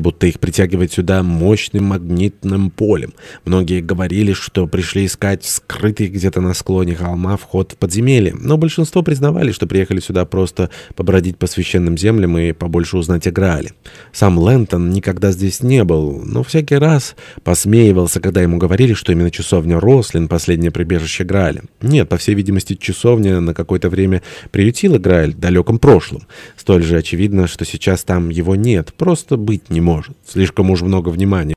будто их притягивает сюда мощным магнитным полем. Многие говорили, что пришли искать скрытый где-то на склоне холма вход в подземелье, но большинство признавали, что приехали сюда просто побродить по священным землям и побольше узнать о Граале. Сам Лэнтон никогда здесь не был, но всякий раз посмеивался, когда ему говорили, что именно часовня Рослин — последнее прибежище Грааля. Нет, по всей видимости, часовня на какое-то время приютила Грааль в далеком прошлом. Столь же очевидно, что сейчас там его нет, просто быть не может. Слишком уж много внимания.